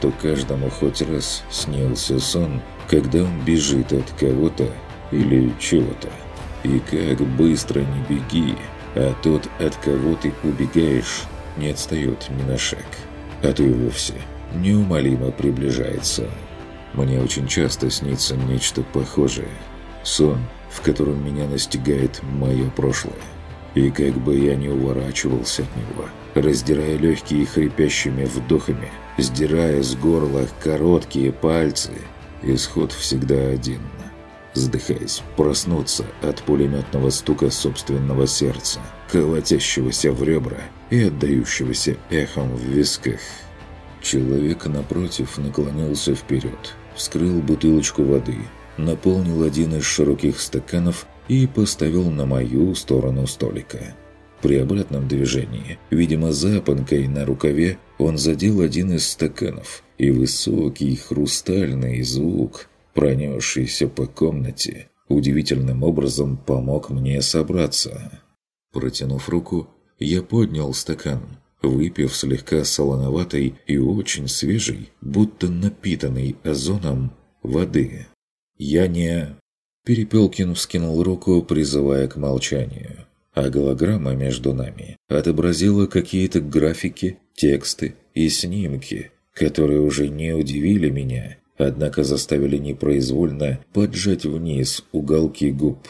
что каждому хоть раз снился сон, когда он бежит от кого-то или чего-то. И как быстро не беги, а тот, от кого ты убегаешь, не отстает ни на шаг, а то и вовсе неумолимо приближается. Мне очень часто снится нечто похожее. Сон, в котором меня настигает мое прошлое. И как бы я ни уворачивался от него, раздирая легкие хрипящими вдохами, сдирая с горла короткие пальцы, исход всегда один. Задыхаясь, проснуться от пулеметного стука собственного сердца, колотящегося в ребра и отдающегося эхом в висках. Человек напротив наклонился вперед, вскрыл бутылочку воды, наполнил один из широких стаканов и поставил на мою сторону столика. При обратном движении, видимо запонкой на рукаве, он задел один из стаканов, и высокий хрустальный звук, пронесшийся по комнате, удивительным образом помог мне собраться. Протянув руку, я поднял стакан, выпив слегка солоноватой и очень свежей, будто напитанной озоном, воды. Я не... Перепелкин вскинул руку, призывая к молчанию. А голограмма между нами отобразила какие-то графики, тексты и снимки, которые уже не удивили меня, однако заставили непроизвольно поджать вниз уголки губ.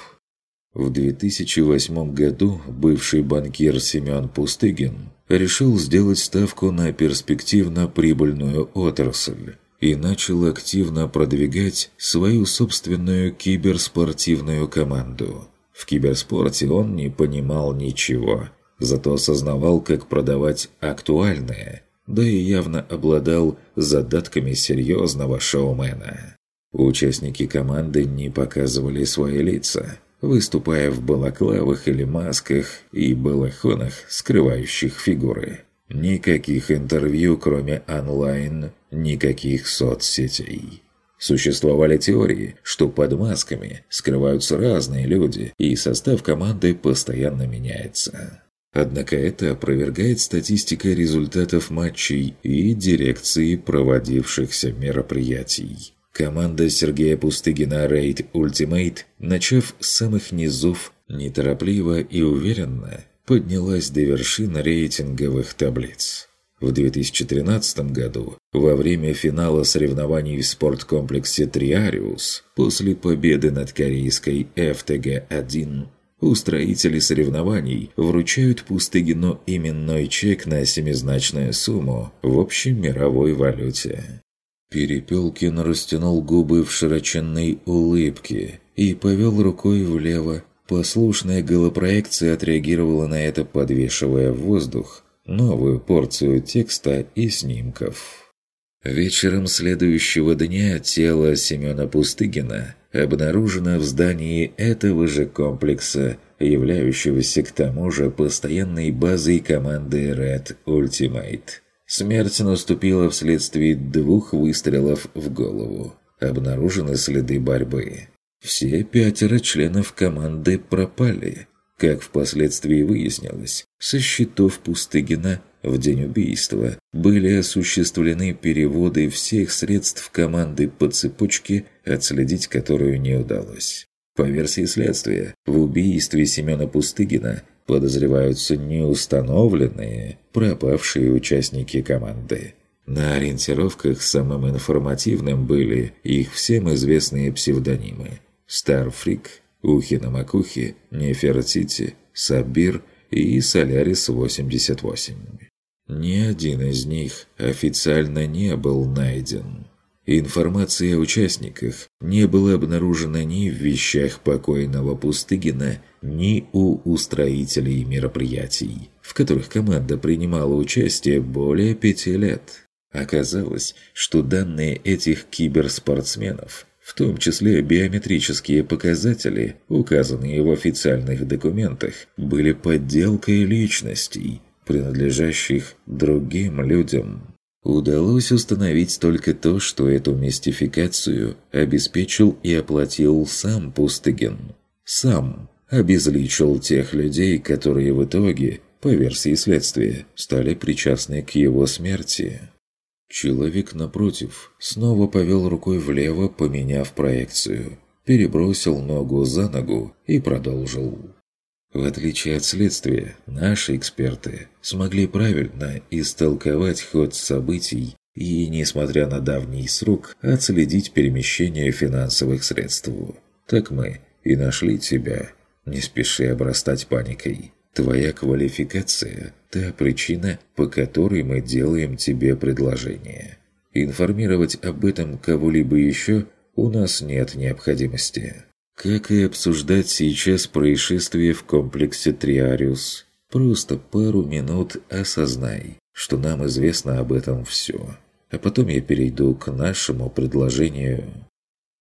В 2008 году бывший банкир Семен Пустыгин решил сделать ставку на перспективно-прибыльную отрасль и начал активно продвигать свою собственную киберспортивную команду. В киберспорте он не понимал ничего, зато осознавал, как продавать актуальное, да и явно обладал задатками серьезного шоумена. Участники команды не показывали свои лица, выступая в балаклавах или масках и балахонах, скрывающих фигуры. Никаких интервью, кроме онлайн, никаких соцсетей. Существовали теории, что под масками скрываются разные люди, и состав команды постоянно меняется. Однако это опровергает статистика результатов матчей и дирекции проводившихся мероприятий. Команда Сергея Пустыгина Raid Ultimate, начав с самых низов, неторопливо и уверенно поднялась до вершин рейтинговых таблиц. В 2013 году, во время финала соревнований в спорткомплексе «Триариус», после победы над корейской FTG-1, устроители соревнований вручают Пустыгину именной чек на семизначную сумму в общей мировой валюте. Перепелкин растянул губы в широченной улыбке и повел рукой влево, Послушная голопроекция отреагировала на это, подвешивая в воздух новую порцию текста и снимков. Вечером следующего дня тело Семена Пустыгина обнаружено в здании этого же комплекса, являющегося к тому же постоянной базой команды Red Ultimate. Смерть наступила вследствие двух выстрелов в голову. Обнаружены следы борьбы. Все пятеро членов команды пропали. Как впоследствии выяснилось, со счетов Пустыгина в день убийства были осуществлены переводы всех средств команды по цепочке, отследить которую не удалось. По версии следствия, в убийстве Семена Пустыгина подозреваются неустановленные пропавшие участники команды. На ориентировках самым информативным были их всем известные псевдонимы Старфрик, Ухи на Макухе, Нефертити, Сабир и Солярис-88. Ни один из них официально не был найден. Информации о участниках не было обнаружено ни в вещах покойного Пустыгина, ни у устроителей мероприятий, в которых команда принимала участие более пяти лет. Оказалось, что данные этих киберспортсменов в том числе биометрические показатели, указанные в официальных документах, были подделкой личностей, принадлежащих другим людям. Удалось установить только то, что эту мистификацию обеспечил и оплатил сам Пустыгин. Сам обезличил тех людей, которые в итоге, по версии следствия, стали причастны к его смерти. Человек напротив снова повел рукой влево, поменяв проекцию. Перебросил ногу за ногу и продолжил. В отличие от следствия, наши эксперты смогли правильно истолковать ход событий и, несмотря на давний срок, отследить перемещение финансовых средств. Так мы и нашли тебя. Не спеши обрастать паникой. Твоя квалификация – та причина, по которой мы делаем тебе предложение. Информировать об этом кого-либо еще у нас нет необходимости. Как и обсуждать сейчас происшествие в комплексе Триариус. Просто пару минут осознай, что нам известно об этом все. А потом я перейду к нашему предложению.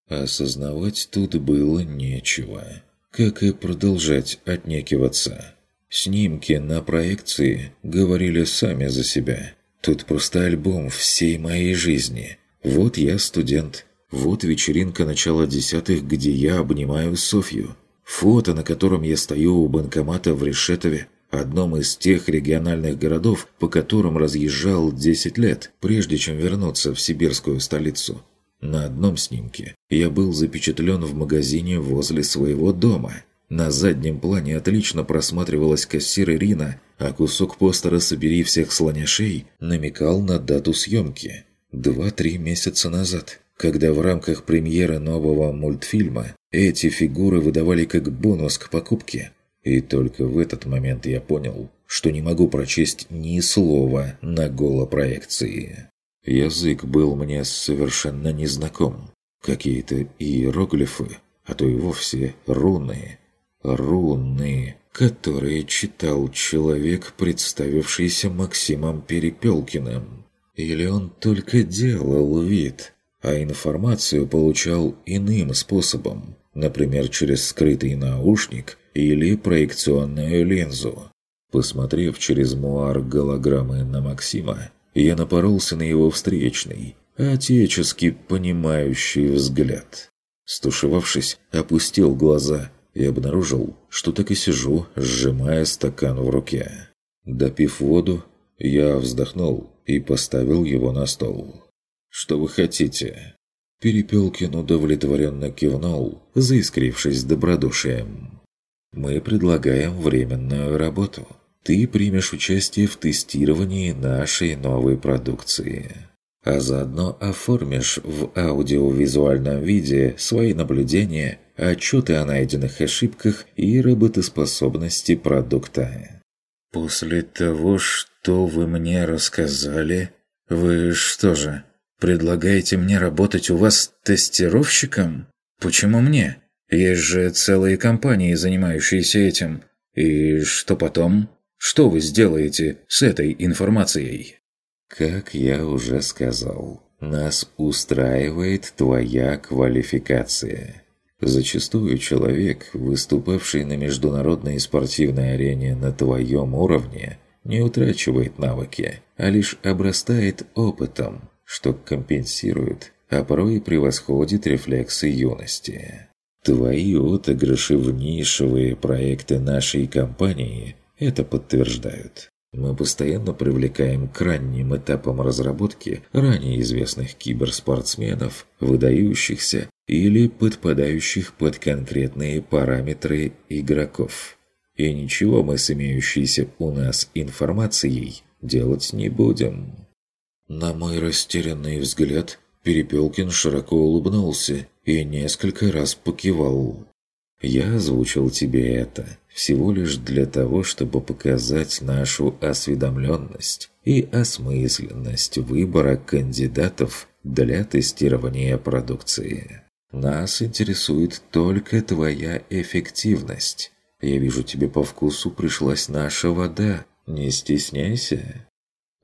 Осознавать тут было нечего. Как и продолжать отнекиваться. Снимки на проекции говорили сами за себя. Тут просто альбом всей моей жизни. Вот я студент. Вот вечеринка начала десятых, где я обнимаю Софью. Фото, на котором я стою у банкомата в Решетове, одном из тех региональных городов, по которым разъезжал 10 лет, прежде чем вернуться в сибирскую столицу. На одном снимке я был запечатлен в магазине возле своего дома – на заднем плане отлично просматривалась кассир Ирина, а кусок постера «Собери всех слоняшей» намекал на дату съемки. Два-три месяца назад, когда в рамках премьеры нового мультфильма эти фигуры выдавали как бонус к покупке. И только в этот момент я понял, что не могу прочесть ни слова на голопроекции. Язык был мне совершенно незнаком. Какие-то иероглифы, а то и вовсе руны – руны, которые читал человек, представившийся Максимом Перепелкиным. Или он только делал вид, а информацию получал иным способом, например, через скрытый наушник или проекционную линзу. Посмотрев через муар голограммы на Максима, я напоролся на его встречный, отечески понимающий взгляд. Стушевавшись, опустил глаза и обнаружил, что так и сижу, сжимая стакан в руке. Допив воду, я вздохнул и поставил его на стол. «Что вы хотите?» Перепелкин удовлетворенно кивнул, заискрившись добродушием. «Мы предлагаем временную работу. Ты примешь участие в тестировании нашей новой продукции а заодно оформишь в аудиовизуальном виде свои наблюдения, отчеты о найденных ошибках и работоспособности продукта. «После того, что вы мне рассказали, вы что же, предлагаете мне работать у вас тестировщиком? Почему мне? Есть же целые компании, занимающиеся этим. И что потом? Что вы сделаете с этой информацией?» Как я уже сказал, нас устраивает твоя квалификация. Зачастую человек, выступавший на международной спортивной арене на твоем уровне, не утрачивает навыки, а лишь обрастает опытом, что компенсирует, а порой и превосходит рефлексы юности. Твои отыгрыши в нишевые проекты нашей компании это подтверждают. Мы постоянно привлекаем к ранним этапам разработки ранее известных киберспортсменов, выдающихся или подпадающих под конкретные параметры игроков. И ничего мы с имеющейся у нас информацией делать не будем. На мой растерянный взгляд, Перепелкин широко улыбнулся и несколько раз покивал. «Я озвучил тебе это, всего лишь для того, чтобы показать нашу осведомленность и осмысленность выбора кандидатов для тестирования продукции. Нас интересует только твоя эффективность. Я вижу, тебе по вкусу пришлась наша вода. Не стесняйся.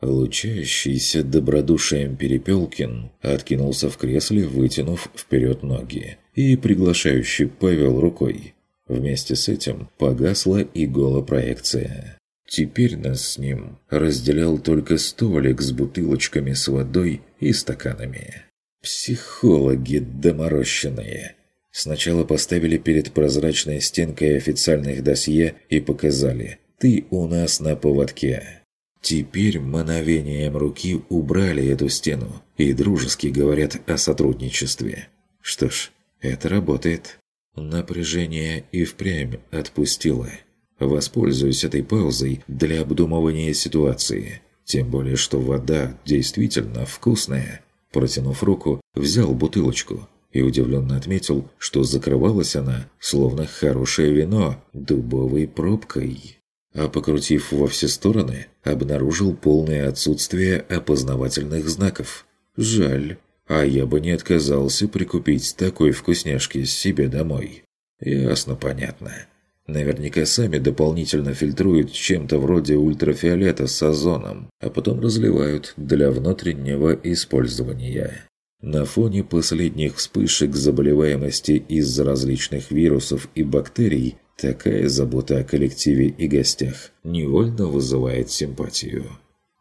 Лучающийся добродушием Перепелкин откинулся в кресле, вытянув вперед ноги, и приглашающий повел рукой. Вместе с этим погасла и голопроекция. Теперь нас с ним разделял только столик с бутылочками с водой и стаканами. Психологи доморощенные. Сначала поставили перед прозрачной стенкой официальных досье и показали «Ты у нас на поводке». Теперь мановением руки убрали эту стену и дружески говорят о сотрудничестве. Что ж, это работает. Напряжение и впрямь отпустило. Воспользуюсь этой паузой для обдумывания ситуации. Тем более, что вода действительно вкусная. Протянув руку, взял бутылочку и удивленно отметил, что закрывалась она, словно хорошее вино, дубовой пробкой. А покрутив во все стороны, обнаружил полное отсутствие опознавательных знаков. Жаль, а я бы не отказался прикупить такой вкусняшки себе домой. Ясно, понятно. Наверняка сами дополнительно фильтруют чем-то вроде ультрафиолета с озоном, а потом разливают для внутреннего использования. На фоне последних вспышек заболеваемости из-за различных вирусов и бактерий такая забота о коллективе и гостях невольно вызывает симпатию.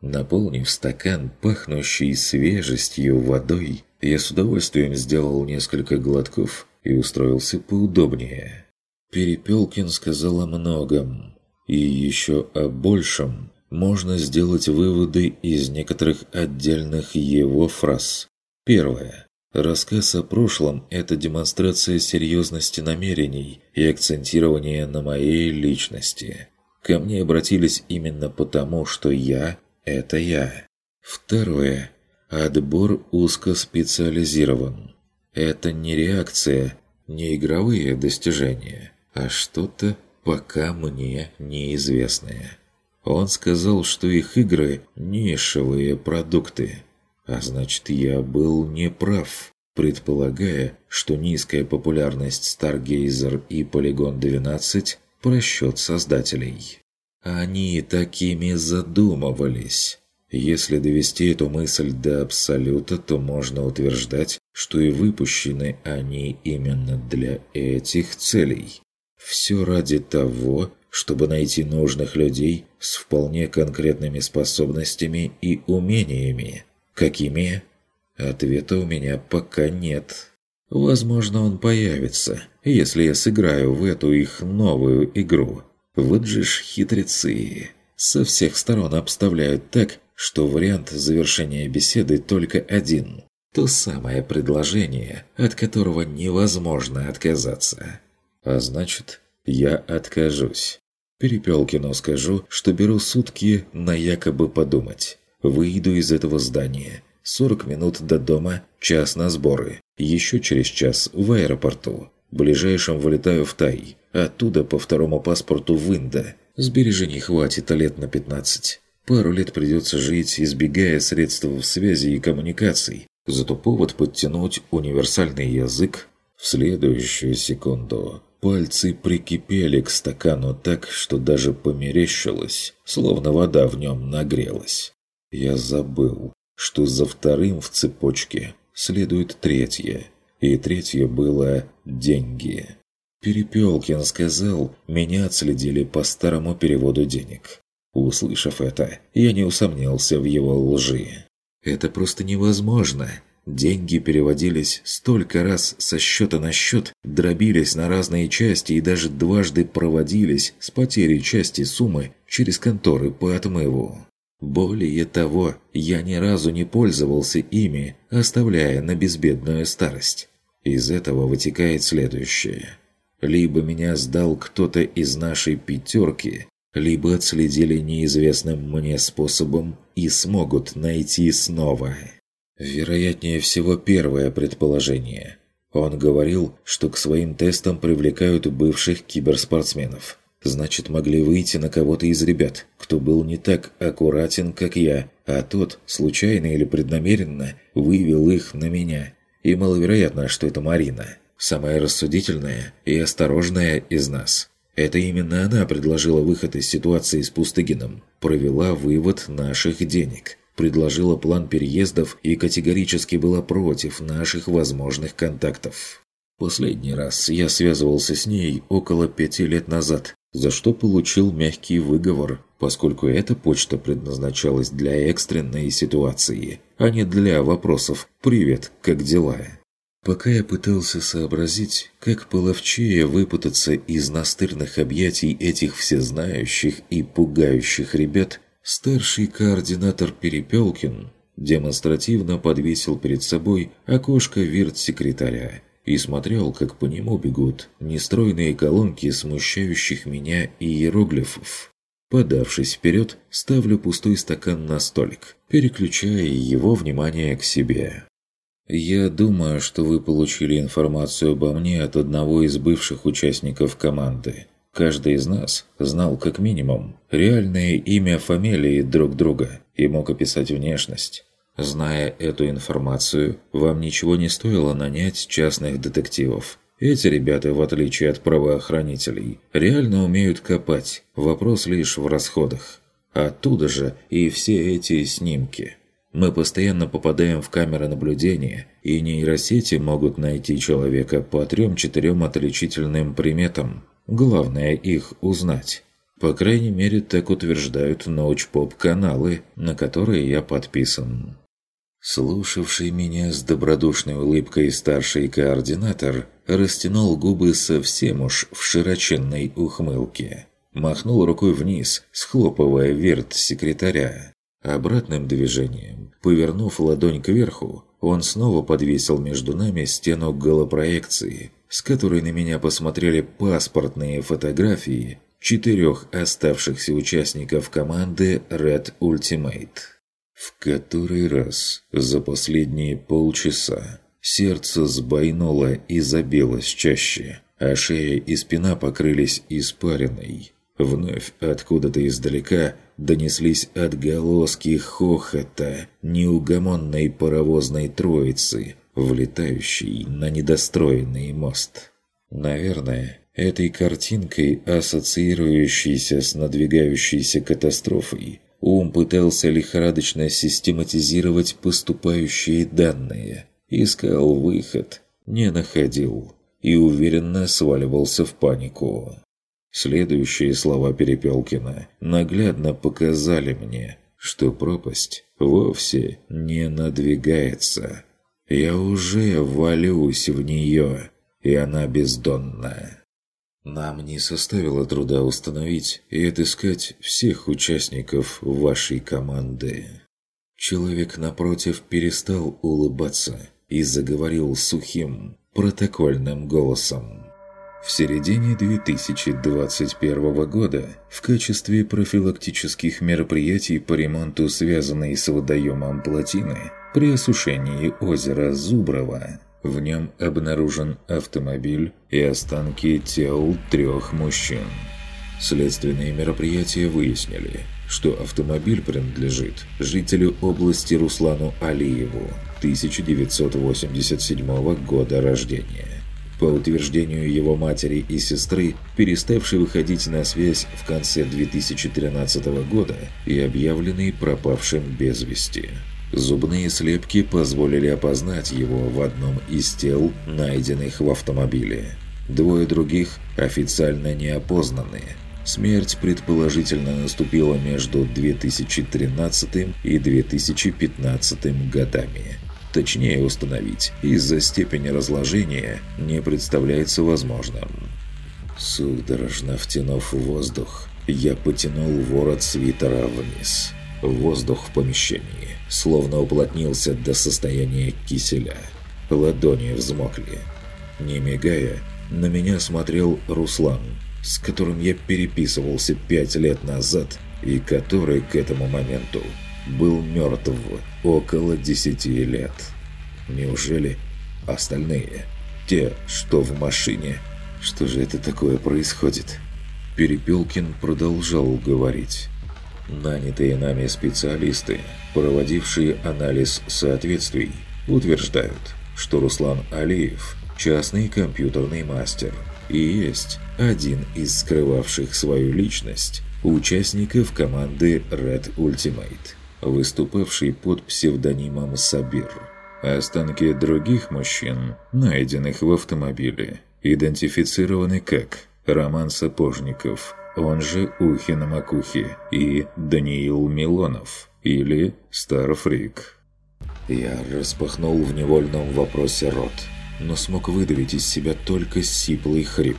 Наполнив стакан, пахнущий свежестью водой, я с удовольствием сделал несколько глотков и устроился поудобнее. Перепелкин сказал о многом, и еще о большем можно сделать выводы из некоторых отдельных его фраз. Первое. Рассказ о прошлом – это демонстрация серьезности намерений и акцентирование на моей личности. Ко мне обратились именно потому, что я – это я. Второе. Отбор узкоспециализирован. Это не реакция, не игровые достижения – а что-то пока мне неизвестное. Он сказал, что их игры – нишевые продукты. А значит, я был неправ, предполагая, что низкая популярность Stargazer и Polygon 12 – просчет создателей. Они такими задумывались. Если довести эту мысль до абсолюта, то можно утверждать, что и выпущены они именно для этих целей. Все ради того, чтобы найти нужных людей с вполне конкретными способностями и умениями. Какими? Ответа у меня пока нет. Возможно, он появится, если я сыграю в эту их новую игру. Вот же ж хитрецы. Со всех сторон обставляют так, что вариант завершения беседы только один. То самое предложение, от которого невозможно отказаться. А значит, я откажусь. Перепелкину скажу, что беру сутки на якобы подумать. Выйду из этого здания. 40 минут до дома, час на сборы. Еще через час в аэропорту. Ближайшим вылетаю в Тай. Оттуда по второму паспорту в Инда. Сбережений хватит лет на 15. Пару лет придется жить, избегая средств связи и коммуникаций. Зато повод подтянуть универсальный язык в следующую секунду. Пальцы прикипели к стакану так, что даже померещилось, словно вода в нем нагрелась. Я забыл, что за вторым в цепочке следует третье, и третье было «деньги». Перепелкин сказал, меня отследили по старому переводу денег. Услышав это, я не усомнился в его лжи. Это просто невозможно. Деньги переводились столько раз со счета на счет, дробились на разные части и даже дважды проводились с потерей части суммы через конторы по отмыву. Более того, я ни разу не пользовался ими, оставляя на безбедную старость. Из этого вытекает следующее. Либо меня сдал кто-то из нашей пятерки, либо отследили неизвестным мне способом и смогут найти снова. Вероятнее всего первое предположение. Он говорил, что к своим тестам привлекают бывших киберспортсменов. Значит, могли выйти на кого-то из ребят, кто был не так аккуратен, как я, а тот, случайно или преднамеренно, вывел их на меня. И маловероятно, что это Марина, самая рассудительная и осторожная из нас. Это именно она предложила выход из ситуации с Пустыгином, провела вывод наших денег – предложила план переездов и категорически была против наших возможных контактов. Последний раз я связывался с ней около пяти лет назад, за что получил мягкий выговор, поскольку эта почта предназначалась для экстренной ситуации, а не для вопросов «Привет, как дела?». Пока я пытался сообразить, как половчее выпутаться из настырных объятий этих всезнающих и пугающих ребят, Старший координатор Перепелкин демонстративно подвесил перед собой окошко вирт-секретаря и смотрел, как по нему бегут нестройные колонки смущающих меня иероглифов. Подавшись вперед, ставлю пустой стакан на столик, переключая его внимание к себе. «Я думаю, что вы получили информацию обо мне от одного из бывших участников команды. Каждый из нас знал как минимум реальное имя фамилии друг друга и мог описать внешность. Зная эту информацию, вам ничего не стоило нанять частных детективов. Эти ребята, в отличие от правоохранителей, реально умеют копать, вопрос лишь в расходах. Оттуда же и все эти снимки. Мы постоянно попадаем в камеры наблюдения, и нейросети могут найти человека по трем-четырем отличительным приметам – Главное их узнать. По крайней мере, так утверждают научпоп-каналы, на которые я подписан. Слушавший меня с добродушной улыбкой старший координатор растянул губы совсем уж в широченной ухмылке. Махнул рукой вниз, схлопывая верт секретаря. Обратным движением, повернув ладонь кверху, он снова подвесил между нами стену голопроекции, с которой на меня посмотрели паспортные фотографии четырех оставшихся участников команды Red Ultimate. В который раз за последние полчаса сердце сбойнуло и забилось чаще, а шея и спина покрылись испариной. Вновь откуда-то издалека донеслись отголоски хохота неугомонной паровозной троицы – влетающий на недостроенный мост. Наверное, этой картинкой, ассоциирующейся с надвигающейся катастрофой, ум пытался лихорадочно систематизировать поступающие данные, искал выход, не находил и уверенно сваливался в панику. Следующие слова Перепелкина наглядно показали мне, что пропасть вовсе не надвигается. Я уже валюсь в нее, и она бездонная. Нам не составило труда установить и отыскать всех участников вашей команды. Человек напротив перестал улыбаться и заговорил сухим, протокольным голосом. В середине 2021 года в качестве профилактических мероприятий по ремонту, связанной с водоемом плотины, при осушении озера Зуброво в нем обнаружен автомобиль и останки тел трех мужчин. Следственные мероприятия выяснили, что автомобиль принадлежит жителю области Руслану Алиеву 1987 года рождения. По утверждению его матери и сестры, переставшей выходить на связь в конце 2013 года и объявленный пропавшим без вести. Зубные слепки позволили опознать его в одном из тел, найденных в автомобиле. Двое других официально не опознаны. Смерть предположительно наступила между 2013 и 2015 годами. Точнее установить из-за степени разложения не представляется возможным. Судорожно втянув воздух, я потянул ворот свитера вниз. Воздух в помещении словно уплотнился до состояния киселя. Ладони взмокли. Не мигая, на меня смотрел Руслан, с которым я переписывался пять лет назад и который к этому моменту был мертв около десяти лет. Неужели остальные, те, что в машине, что же это такое происходит? Перепелкин продолжал говорить. Нанятые нами специалисты, проводившие анализ соответствий, утверждают, что Руслан Алиев – частный компьютерный мастер и есть один из скрывавших свою личность участников команды Red Ultimate, выступавший под псевдонимом Сабир. Останки других мужчин, найденных в автомобиле, идентифицированы как Роман Сапожников – он же Ухина Макухи, и Даниил Милонов, или Старфрик. Я распахнул в невольном вопросе рот, но смог выдавить из себя только сиплый хрип.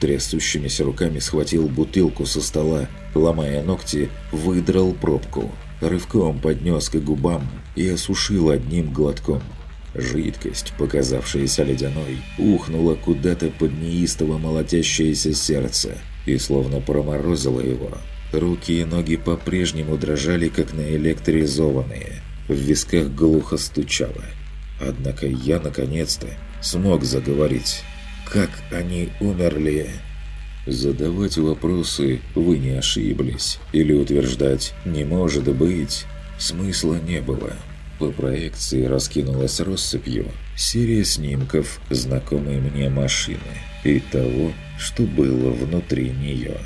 Трясущимися руками схватил бутылку со стола, ломая ногти, выдрал пробку, рывком поднес к губам и осушил одним глотком. Жидкость, показавшаяся ледяной, ухнула куда-то под неистово молотящееся сердце и словно проморозила его. Руки и ноги по-прежнему дрожали, как наэлектризованные. В висках глухо стучало. Однако я, наконец-то, смог заговорить. Как они умерли? Задавать вопросы «вы не ошиблись» или утверждать «не может быть» смысла не было. По проекции раскинулась россыпью серия снимков знакомой мне машины и того, что было внутри нее.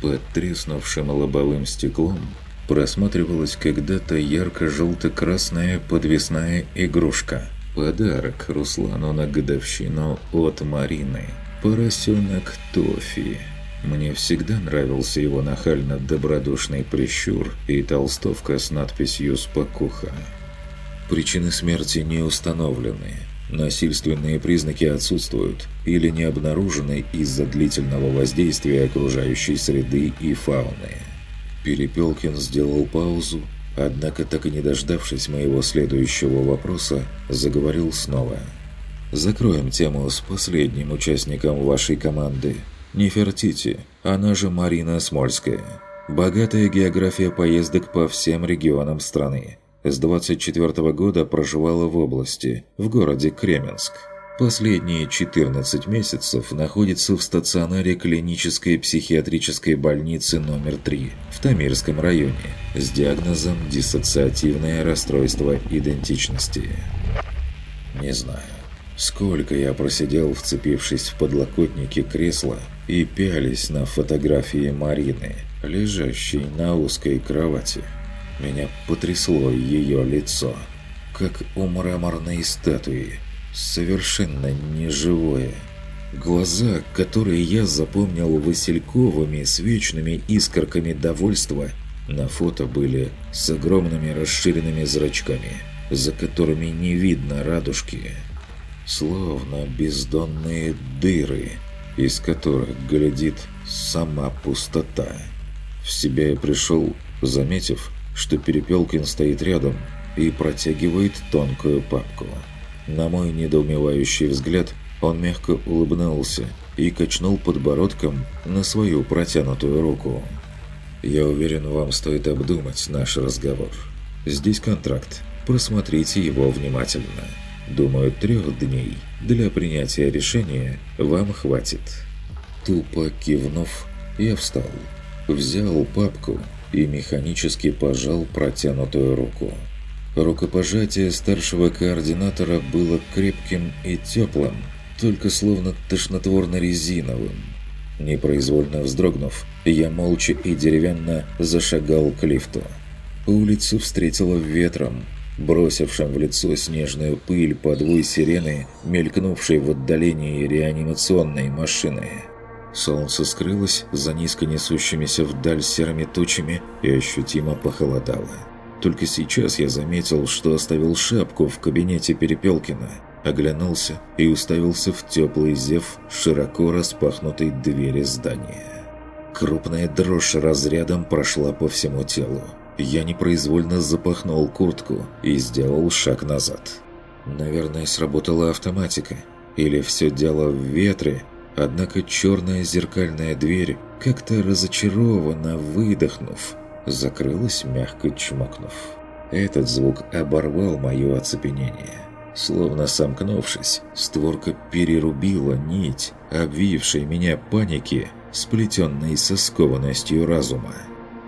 Под треснувшим лобовым стеклом просматривалась когда-то ярко-желто-красная подвесная игрушка. Подарок Руслану на годовщину от Марины. Поросенок Тофи. Мне всегда нравился его нахально-добродушный прищур и толстовка с надписью «Спокуха». Причины смерти не установлены. Насильственные признаки отсутствуют или не обнаружены из-за длительного воздействия окружающей среды и фауны. Перепелкин сделал паузу, однако так и не дождавшись моего следующего вопроса, заговорил снова. «Закроем тему с последним участником вашей команды. Нефертити, она же Марина Смольская. Богатая география поездок по всем регионам страны. С 24 года проживала в области, в городе Кременск. Последние 14 месяцев находится в стационаре клинической психиатрической больницы номер 3 в Тамирском районе с диагнозом диссоциативное расстройство идентичности. Не знаю, сколько я просидел, вцепившись в подлокотники кресла и пялись на фотографии Марины, лежащей на узкой кровати. Меня потрясло ее лицо, как у мраморной статуи, совершенно неживое. Глаза, которые я запомнил васильковыми с вечными искорками довольства, на фото были с огромными расширенными зрачками, за которыми не видно радужки. Словно бездонные дыры, из которых глядит сама пустота. В себя я пришел, заметив, что Перепелкин стоит рядом и протягивает тонкую папку. На мой недоумевающий взгляд он мягко улыбнулся и качнул подбородком на свою протянутую руку. «Я уверен, вам стоит обдумать наш разговор. Здесь контракт. Просмотрите его внимательно. Думаю, трех дней для принятия решения вам хватит». Тупо кивнув, я встал, взял папку и механически пожал протянутую руку. Рукопожатие старшего координатора было крепким и теплым, только словно тошнотворно-резиновым. Непроизвольно вздрогнув, я молча и деревянно зашагал к лифту. Улицу встретила ветром, бросившим в лицо снежную пыль подвой сирены, мелькнувшей в отдалении реанимационной машины. Солнце скрылось за низко несущимися вдаль серыми тучами и ощутимо похолодало. Только сейчас я заметил, что оставил шапку в кабинете Перепелкина, оглянулся и уставился в теплый зев широко распахнутой двери здания. Крупная дрожь разрядом прошла по всему телу. Я непроизвольно запахнул куртку и сделал шаг назад. Наверное, сработала автоматика. Или все дело в ветре, Однако черная зеркальная дверь, как-то разочарованно выдохнув, закрылась, мягко чмокнув. Этот звук оборвал мое оцепенение. Словно сомкнувшись, створка перерубила нить, обвившей меня паники, сплетенной со скованностью разума.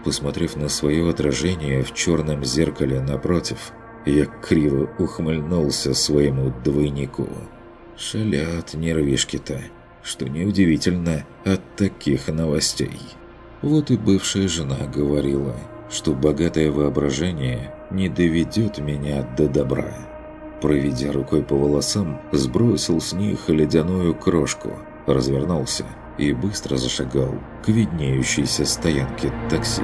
Посмотрев на свое отражение в черном зеркале напротив, я криво ухмыльнулся своему двойнику. Шалят нервишки-то что неудивительно от таких новостей. Вот и бывшая жена говорила, что богатое воображение не доведет меня до добра. Проведя рукой по волосам, сбросил с них ледяную крошку, развернулся и быстро зашагал к виднеющейся стоянке такси.